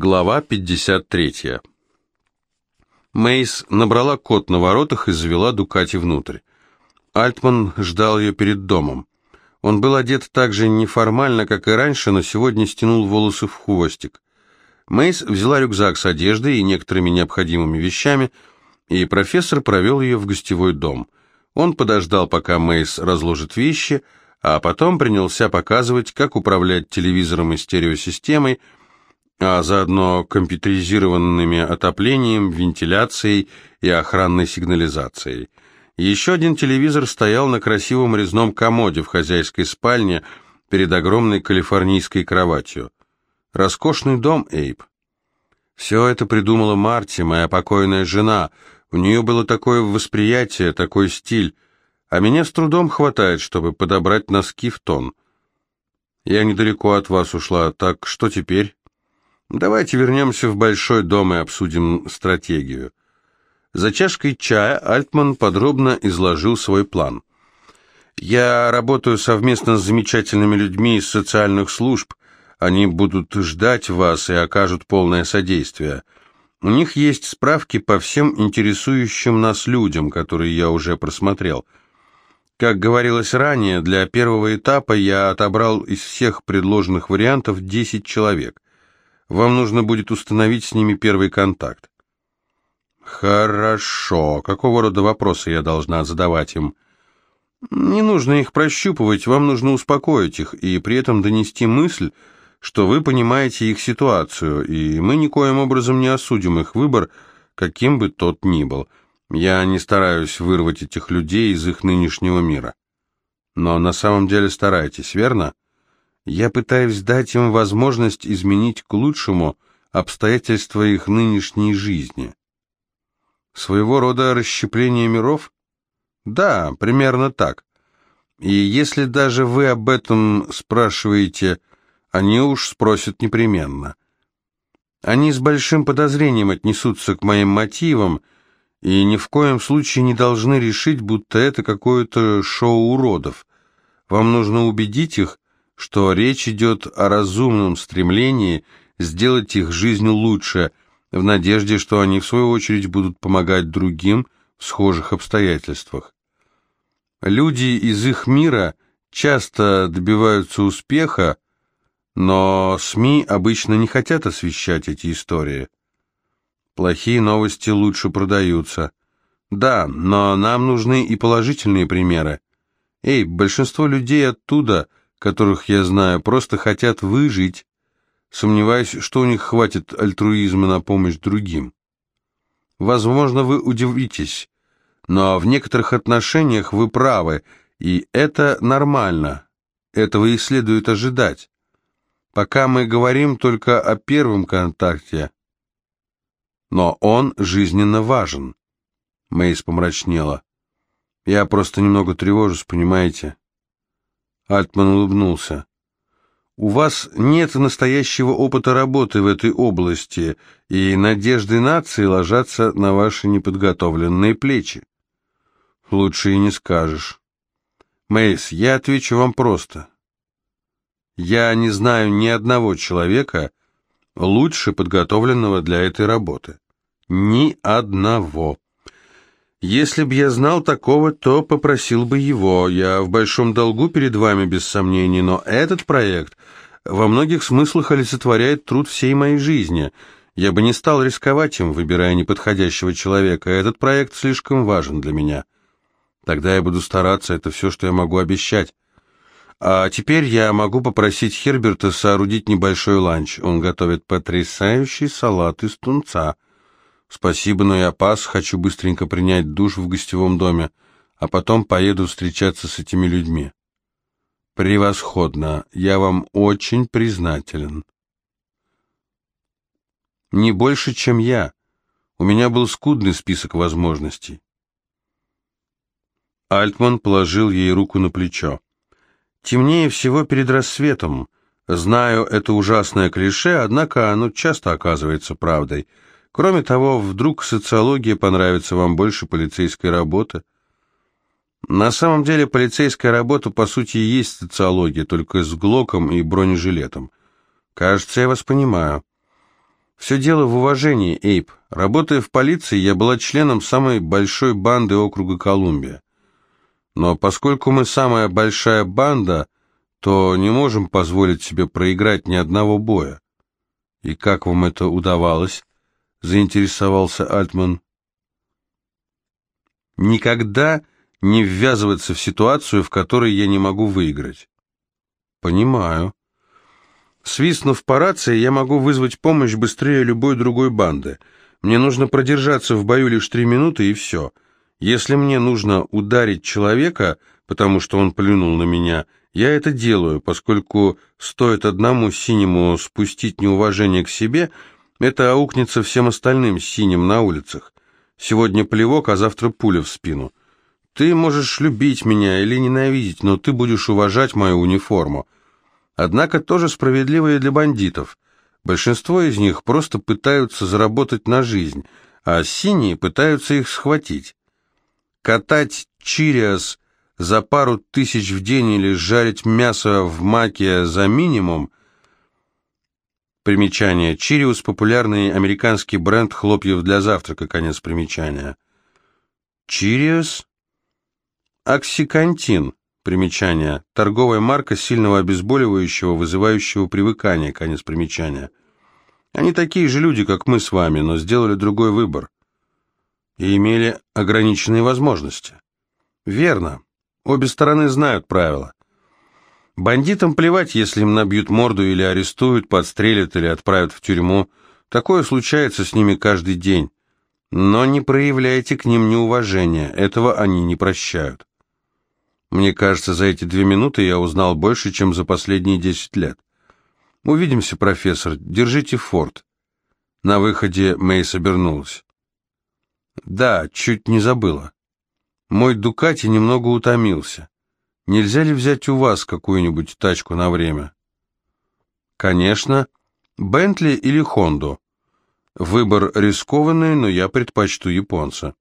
Глава 53. Мейс набрала код на воротах и завела Дукати внутрь. Альтман ждал ее перед домом. Он был одет так же неформально, как и раньше, но сегодня стянул волосы в хвостик. Мейс взяла рюкзак с одеждой и некоторыми необходимыми вещами, и профессор провел ее в гостевой дом. Он подождал, пока Мейс разложит вещи, а потом принялся показывать, как управлять телевизором и стереосистемой, а заодно компьютеризированными отоплением, вентиляцией и охранной сигнализацией. Еще один телевизор стоял на красивом резном комоде в хозяйской спальне перед огромной калифорнийской кроватью. Роскошный дом, Эйб. Все это придумала Марти, моя покойная жена. У нее было такое восприятие, такой стиль, а меня с трудом хватает, чтобы подобрать носки в тон. Я недалеко от вас ушла, так что теперь? Давайте вернемся в большой дом и обсудим стратегию. За чашкой чая Альтман подробно изложил свой план. Я работаю совместно с замечательными людьми из социальных служб. Они будут ждать вас и окажут полное содействие. У них есть справки по всем интересующим нас людям, которые я уже просмотрел. Как говорилось ранее, для первого этапа я отобрал из всех предложенных вариантов 10 человек. Вам нужно будет установить с ними первый контакт. Хорошо. Какого рода вопросы я должна задавать им? Не нужно их прощупывать, вам нужно успокоить их и при этом донести мысль, что вы понимаете их ситуацию, и мы никоим образом не осудим их выбор, каким бы тот ни был. Я не стараюсь вырвать этих людей из их нынешнего мира. Но на самом деле стараетесь, верно? Я пытаюсь дать им возможность изменить к лучшему обстоятельства их нынешней жизни. Своего рода расщепление миров? Да, примерно так. И если даже вы об этом спрашиваете, они уж спросят непременно. Они с большим подозрением отнесутся к моим мотивам и ни в коем случае не должны решить, будто это какое-то шоу уродов. Вам нужно убедить их, что речь идет о разумном стремлении сделать их жизнь лучше, в надежде, что они в свою очередь будут помогать другим в схожих обстоятельствах. Люди из их мира часто добиваются успеха, но СМИ обычно не хотят освещать эти истории. Плохие новости лучше продаются. Да, но нам нужны и положительные примеры. Эй, большинство людей оттуда которых я знаю, просто хотят выжить. Сомневаюсь, что у них хватит альтруизма на помощь другим. Возможно, вы удивитесь, но в некоторых отношениях вы правы, и это нормально. Этого и следует ожидать. Пока мы говорим только о первом контакте. Но он жизненно важен. Мэйс помрачнела. Я просто немного тревожусь, понимаете? Альтман улыбнулся. «У вас нет настоящего опыта работы в этой области, и надежды нации ложатся на ваши неподготовленные плечи». «Лучше и не скажешь». «Мейс, я отвечу вам просто. Я не знаю ни одного человека, лучше подготовленного для этой работы. Ни одного». Если б я знал такого, то попросил бы его. Я в большом долгу перед вами, без сомнений, но этот проект во многих смыслах олицетворяет труд всей моей жизни. Я бы не стал рисковать им, выбирая неподходящего человека. Этот проект слишком важен для меня. Тогда я буду стараться, это все, что я могу обещать. А теперь я могу попросить Херберта соорудить небольшой ланч. Он готовит потрясающий салат из тунца. «Спасибо, но я пас, хочу быстренько принять душ в гостевом доме, а потом поеду встречаться с этими людьми». «Превосходно, я вам очень признателен». «Не больше, чем я. У меня был скудный список возможностей». Альтман положил ей руку на плечо. «Темнее всего перед рассветом. Знаю, это ужасное клише, однако оно часто оказывается правдой». Кроме того, вдруг социология понравится вам больше полицейской работы. На самом деле полицейская работа по сути и есть социология, только с глоком и бронежилетом. Кажется, я вас понимаю. Все дело в уважении, Эйп. Работая в полиции, я была членом самой большой банды округа Колумбия. Но поскольку мы самая большая банда, то не можем позволить себе проиграть ни одного боя. И как вам это удавалось? Заинтересовался Альтман. Никогда не ввязываться в ситуацию, в которой я не могу выиграть. Понимаю. Свистнув по рации, я могу вызвать помощь быстрее любой другой банды. Мне нужно продержаться в бою лишь три минуты и все. Если мне нужно ударить человека, потому что он плюнул на меня, я это делаю, поскольку стоит одному синему спустить неуважение к себе, это аукнется всем остальным синим на улицах. Сегодня плевок, а завтра пуля в спину. Ты можешь любить меня или ненавидеть, но ты будешь уважать мою униформу. Однако тоже справедливо и для бандитов. Большинство из них просто пытаются заработать на жизнь, а синие пытаются их схватить. Катать чириас за пару тысяч в день или жарить мясо в маке за минимум – Примечание. Чириус – популярный американский бренд хлопьев для завтрака. Конец примечания. Чириус? Оксикантин. Примечание. Торговая марка сильного обезболивающего, вызывающего привыкание. Конец примечания. Они такие же люди, как мы с вами, но сделали другой выбор. И имели ограниченные возможности. Верно. Обе стороны знают правила. Бандитам плевать, если им набьют морду или арестуют, подстрелят или отправят в тюрьму. Такое случается с ними каждый день. Но не проявляйте к ним неуважения, этого они не прощают. Мне кажется, за эти две минуты я узнал больше, чем за последние десять лет. Увидимся, профессор. Держите форт. На выходе Мейс обернулась. Да, чуть не забыла. Мой Дукати немного утомился. Нельзя ли взять у вас какую-нибудь тачку на время? Конечно. Бентли или Хонду. Выбор рискованный, но я предпочту японца.